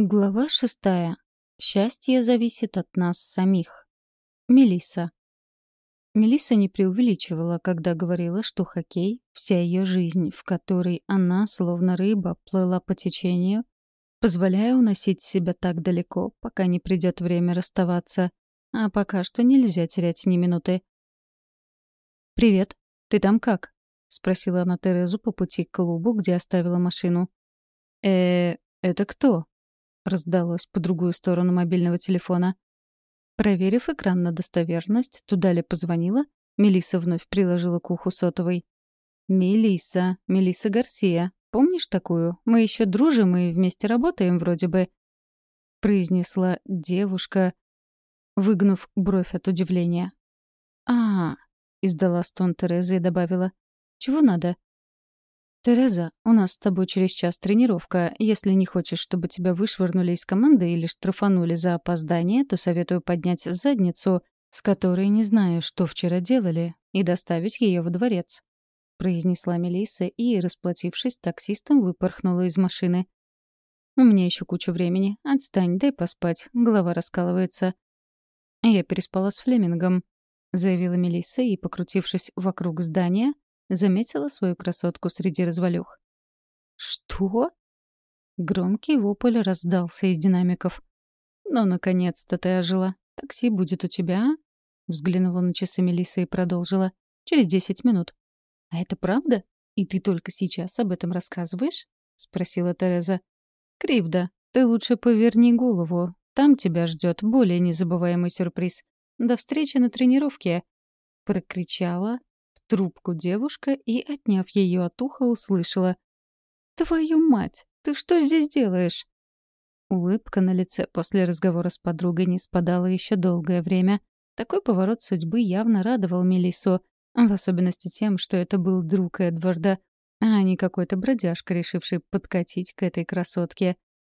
Глава шестая. Счастье зависит от нас самих. Мелисса. Мелисса не преувеличивала, когда говорила, что хоккей — вся ее жизнь, в которой она, словно рыба, плыла по течению, позволяя уносить себя так далеко, пока не придет время расставаться. А пока что нельзя терять ни минуты. «Привет. Ты там как?» — спросила она Терезу по пути к клубу, где оставила машину. э это кто?» Раздалось по другую сторону мобильного телефона. Проверив экран на достоверность, туда ли позвонила, Мелисса вновь приложила к уху сотовой. «Мелисса, Мелисса Гарсия. Помнишь такую? Мы еще дружим и вместе работаем вроде бы», — произнесла девушка, выгнув бровь от удивления. «А, -а, -а издала стон Тереза и добавила. «Чего надо?» «Тереза, у нас с тобой через час тренировка. Если не хочешь, чтобы тебя вышвырнули из команды или штрафанули за опоздание, то советую поднять задницу, с которой не знаю, что вчера делали, и доставить ее во дворец», — произнесла Мелисса и, расплатившись, таксистом выпорхнула из машины. «У меня еще куча времени. Отстань, дай поспать. Голова раскалывается». «Я переспала с Флемингом», — заявила Мелисса и, покрутившись вокруг здания, заметила свою красотку среди развалюх. «Что?» Громкий вопль раздался из динамиков. «Ну, наконец-то ты ожила. Такси будет у тебя, а?» Взглянула на часы Мелисса и продолжила. «Через десять минут». «А это правда? И ты только сейчас об этом рассказываешь?» — спросила Тереза. «Кривда, ты лучше поверни голову. Там тебя ждет более незабываемый сюрприз. До встречи на тренировке!» — прокричала трубку девушка и, отняв ее от уха, услышала. «Твою мать! Ты что здесь делаешь?» Улыбка на лице после разговора с подругой не спадала еще долгое время. Такой поворот судьбы явно радовал Мелиссу, в особенности тем, что это был друг Эдварда, а не какой-то бродяжка, решивший подкатить к этой красотке.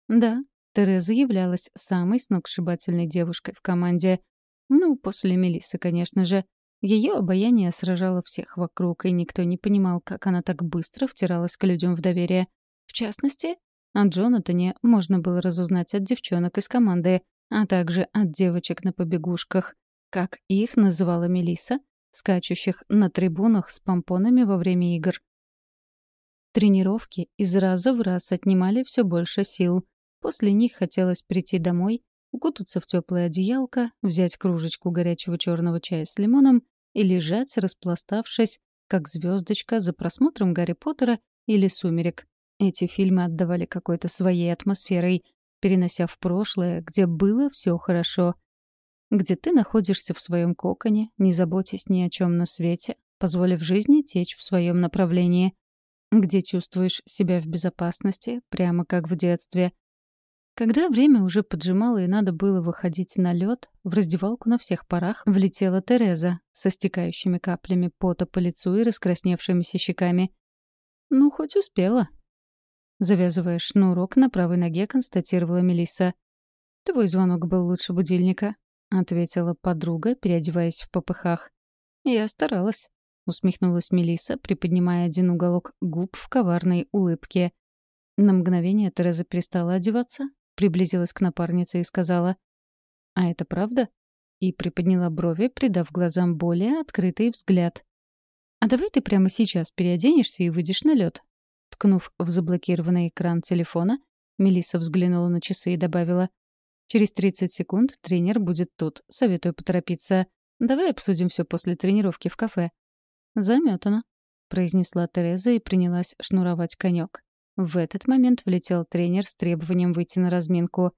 Да, Тереза являлась самой сногсшибательной девушкой в команде. Ну, после Мелиссы, конечно же. Ее обаяние сражало всех вокруг, и никто не понимал, как она так быстро втиралась к людям в доверие. В частности, о Джонатане можно было разузнать от девчонок из команды, а также от девочек на побегушках, как их называла Мелиса, скачущих на трибунах с помпонами во время игр. Тренировки из раза в раз отнимали все больше сил. После них хотелось прийти домой, укутаться в теплое одеялко, взять кружечку горячего черного чая с лимоном и лежать, распластавшись, как звездочка за просмотром Гарри Поттера или «Сумерек». Эти фильмы отдавали какой-то своей атмосферой, перенося в прошлое, где было все хорошо. Где ты находишься в своем коконе, не заботясь ни о чем на свете, позволив жизни течь в своем направлении. Где чувствуешь себя в безопасности, прямо как в детстве — когда время уже поджимало и надо было выходить на лед, в раздевалку на всех парах влетела Тереза со стекающими каплями пота по лицу и раскрасневшимися щеками. «Ну, хоть успела». Завязывая шнурок на правой ноге, констатировала Мелисса. «Твой звонок был лучше будильника», — ответила подруга, переодеваясь в попыхах. «Я старалась», — усмехнулась Мелисса, приподнимая один уголок губ в коварной улыбке. На мгновение Тереза перестала одеваться, приблизилась к напарнице и сказала «А это правда?» и приподняла брови, придав глазам более открытый взгляд. «А давай ты прямо сейчас переоденешься и выйдешь на лед. Ткнув в заблокированный экран телефона, Мелисса взглянула на часы и добавила «Через 30 секунд тренер будет тут. Советую поторопиться. Давай обсудим все после тренировки в кафе». «Заметано», — произнесла Тереза и принялась шнуровать конек. В этот момент влетел тренер с требованием выйти на разминку.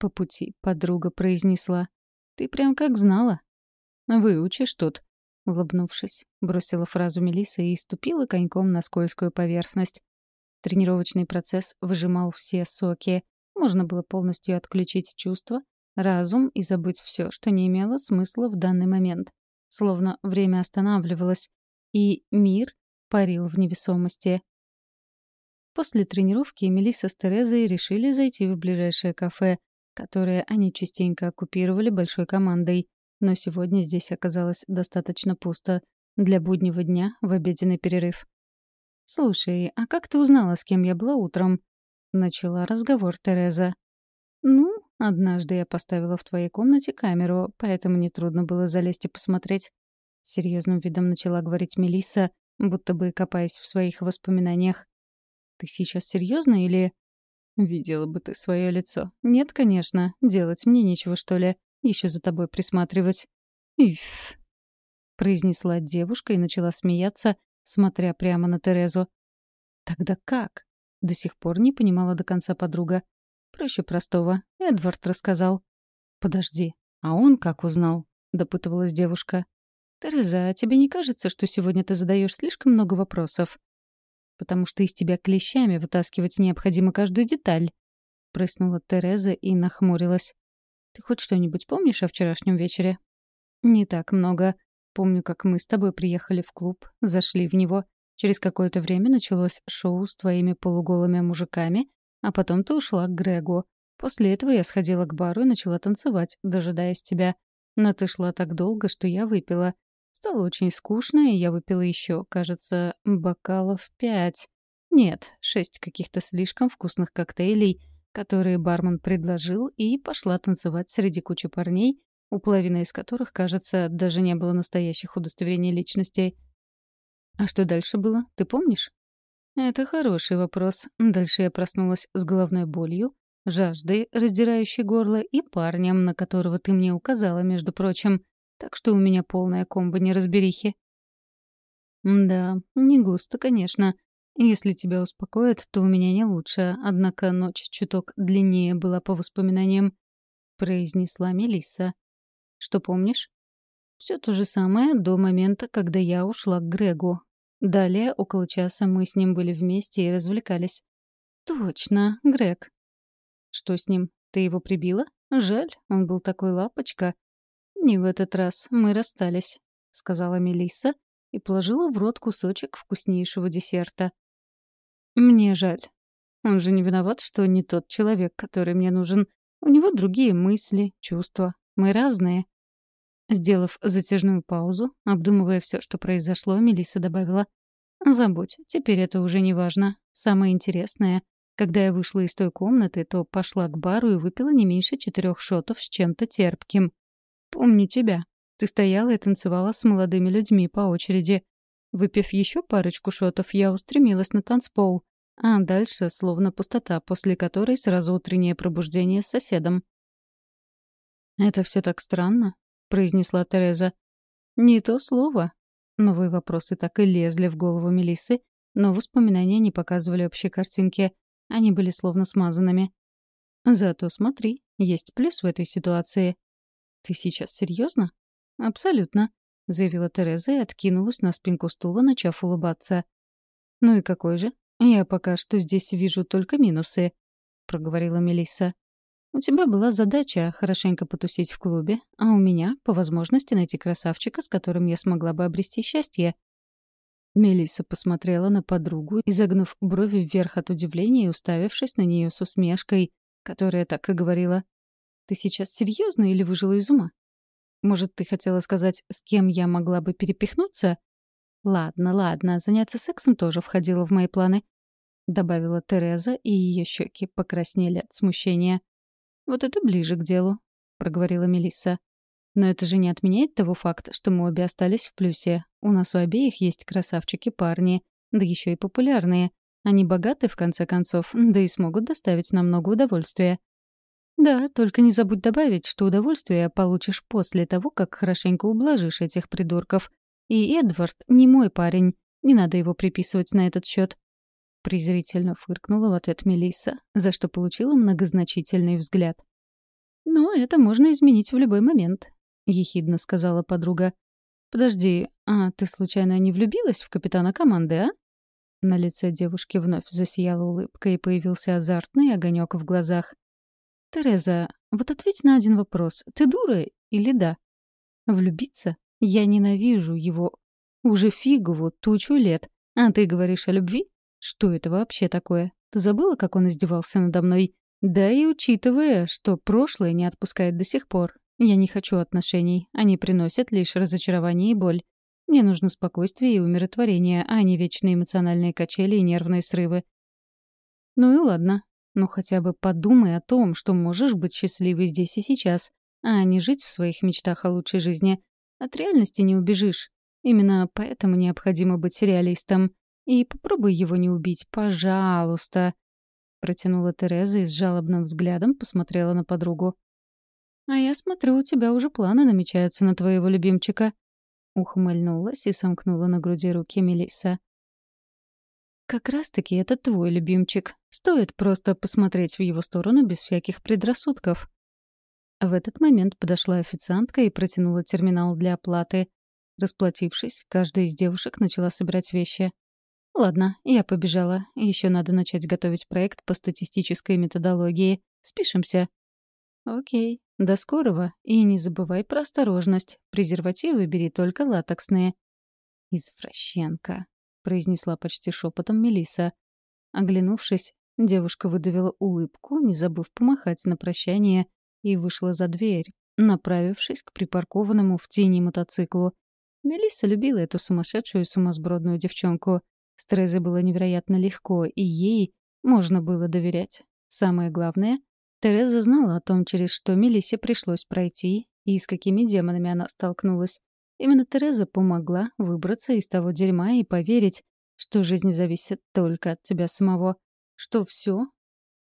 По пути подруга произнесла. «Ты прям как знала». «Выучишь тут», — улыбнувшись, бросила фразу Мелиса и ступила коньком на скользкую поверхность. Тренировочный процесс выжимал все соки. Можно было полностью отключить чувства, разум и забыть все, что не имело смысла в данный момент. Словно время останавливалось, и мир парил в невесомости. После тренировки Мелисса с Терезой решили зайти в ближайшее кафе, которое они частенько оккупировали большой командой. Но сегодня здесь оказалось достаточно пусто для буднего дня в обеденный перерыв. «Слушай, а как ты узнала, с кем я была утром?» — начала разговор Тереза. «Ну, однажды я поставила в твоей комнате камеру, поэтому нетрудно было залезть и посмотреть». С серьезным видом начала говорить Мелисса, будто бы копаясь в своих воспоминаниях. «Ты сейчас серьезно или...» «Видела бы ты свое лицо. Нет, конечно. Делать мне нечего, что ли. Еще за тобой присматривать». «Иф!» — произнесла девушка и начала смеяться, смотря прямо на Терезу. «Тогда как?» — до сих пор не понимала до конца подруга. «Проще простого. Эдвард рассказал». «Подожди, а он как узнал?» — допытывалась девушка. «Тереза, а тебе не кажется, что сегодня ты задаешь слишком много вопросов?» «Потому что из тебя клещами вытаскивать необходимо каждую деталь», — прыснула Тереза и нахмурилась. «Ты хоть что-нибудь помнишь о вчерашнем вечере?» «Не так много. Помню, как мы с тобой приехали в клуб, зашли в него. Через какое-то время началось шоу с твоими полуголыми мужиками, а потом ты ушла к Грегу. После этого я сходила к бару и начала танцевать, дожидаясь тебя. Но ты шла так долго, что я выпила. Стало очень скучно, и я выпила еще, кажется, бокалов пять. Нет, шесть каких-то слишком вкусных коктейлей, которые бармен предложил, и пошла танцевать среди кучи парней, у половины из которых, кажется, даже не было настоящих удостоверений личностей. А что дальше было, ты помнишь? Это хороший вопрос. Дальше я проснулась с головной болью, жаждой, раздирающей горло, и парнем, на которого ты мне указала, между прочим. Так что у меня полная комба неразберихи. Да, не густо, конечно. Если тебя успокоит, то у меня не лучше, однако ночь чуток длиннее была по воспоминаниям, — произнесла Мелисса. Что помнишь? Все то же самое до момента, когда я ушла к Грегу. Далее, около часа, мы с ним были вместе и развлекались. Точно, Грег. Что с ним? Ты его прибила? Жаль, он был такой лапочка. Не в этот раз, мы расстались, сказала Мелисса и положила в рот кусочек вкуснейшего десерта. Мне жаль. Он же не виноват, что не тот человек, который мне нужен. У него другие мысли, чувства, мы разные». Сделав затяжную паузу, обдумывая все, что произошло, Мелисса добавила. «Забудь, теперь это уже не важно. Самое интересное, когда я вышла из той комнаты, то пошла к бару и выпила не меньше четырех шотов с чем-то терпким. Помню тебя. Ты стояла и танцевала с молодыми людьми по очереди. Выпив еще парочку шотов, я устремилась на танцпол, а дальше словно пустота, после которой сразу утреннее пробуждение с соседом. «Это все так странно», — произнесла Тереза. «Не то слово». Новые вопросы так и лезли в голову Мелиссы, но воспоминания не показывали общей картинки. Они были словно смазанными. «Зато смотри, есть плюс в этой ситуации». «Ты сейчас серьезно? «Абсолютно», — заявила Тереза и откинулась на спинку стула, начав улыбаться. «Ну и какой же? Я пока что здесь вижу только минусы», — проговорила Мелисса. У тебя была задача хорошенько потусить в клубе, а у меня — по возможности найти красавчика, с которым я смогла бы обрести счастье». Мелисса посмотрела на подругу, изогнув брови вверх от удивления и уставившись на нее с усмешкой, которая так и говорила. «Ты сейчас серьезно или выжила из ума? Может, ты хотела сказать, с кем я могла бы перепихнуться?» «Ладно, ладно, заняться сексом тоже входило в мои планы», — добавила Тереза, и ее щеки покраснели от смущения. «Вот это ближе к делу», — проговорила Мелисса. «Но это же не отменяет того факта, что мы обе остались в плюсе. У нас у обеих есть красавчики-парни, да еще и популярные. Они богаты, в конце концов, да и смогут доставить нам много удовольствия». «Да, только не забудь добавить, что удовольствие получишь после того, как хорошенько ублажишь этих придурков. И Эдвард не мой парень, не надо его приписывать на этот счет презрительно фыркнула в ответ Мелисса, за что получила многозначительный взгляд. «Но это можно изменить в любой момент», — ехидно сказала подруга. «Подожди, а ты случайно не влюбилась в капитана команды, а?» На лице девушки вновь засияла улыбка и появился азартный огонек в глазах. «Тереза, вот ответь на один вопрос. Ты дура или да?» «Влюбиться? Я ненавижу его. Уже фигову тучу лет. А ты говоришь о любви? Что это вообще такое? Ты забыла, как он издевался надо мной? Да и учитывая, что прошлое не отпускает до сих пор. Я не хочу отношений. Они приносят лишь разочарование и боль. Мне нужно спокойствие и умиротворение, а не вечные эмоциональные качели и нервные срывы. Ну и ладно. Но хотя бы подумай о том, что можешь быть счастливой здесь и сейчас, а не жить в своих мечтах о лучшей жизни. От реальности не убежишь. Именно поэтому необходимо быть реалистом. И попробуй его не убить, пожалуйста. Протянула Тереза и с жалобным взглядом посмотрела на подругу. «А я смотрю, у тебя уже планы намечаются на твоего любимчика». Ухмыльнулась и сомкнула на груди руки Мелисса. «Как раз-таки это твой любимчик. Стоит просто посмотреть в его сторону без всяких предрассудков». В этот момент подошла официантка и протянула терминал для оплаты. Расплатившись, каждая из девушек начала собирать вещи. «Ладно, я побежала. Еще надо начать готовить проект по статистической методологии. Спишемся». «Окей. До скорого. И не забывай про осторожность. Презервативы бери только латексные». «Извращенка», — произнесла почти шепотом Мелиса. Оглянувшись, девушка выдавила улыбку, не забыв помахать на прощание, и вышла за дверь, направившись к припаркованному в тени мотоциклу. Мелисса любила эту сумасшедшую сумасбродную девчонку. С было невероятно легко, и ей можно было доверять. Самое главное, Тереза знала о том, через что Мелиссе пришлось пройти и с какими демонами она столкнулась. Именно Тереза помогла выбраться из того дерьма и поверить, что жизнь зависит только от тебя самого, что все,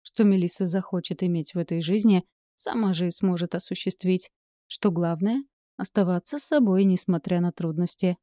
что Мелисса захочет иметь в этой жизни, сама же и сможет осуществить. Что главное — оставаться собой, несмотря на трудности.